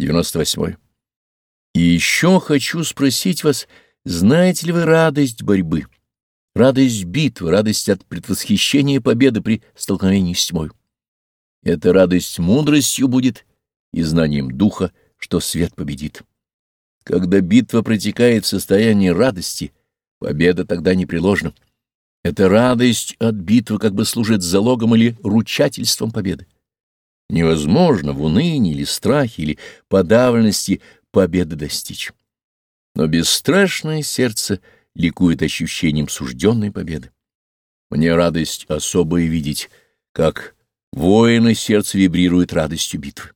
98. И еще хочу спросить вас, знаете ли вы радость борьбы, радость битвы, радость от предвосхищения победы при столкновении с тьмой? Эта радость мудростью будет и знанием духа, что свет победит. Когда битва протекает в состоянии радости, победа тогда непреложна. Эта радость от битвы как бы служит залогом или ручательством победы. Невозможно в унынии или страхе или подавленности победы достичь. Но бесстрашное сердце ликует ощущением сужденной победы. Мне радость особая видеть, как воины сердце вибрирует радостью битвы.